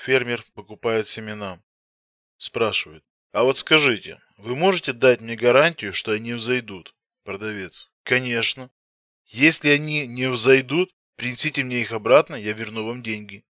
фермер покупает семена. Спрашивает. А вот скажите, вы можете дать мне гарантию, что они взойдут? Продавец. Конечно. Если они не взойдут, принесите мне их обратно, я верну вам деньги.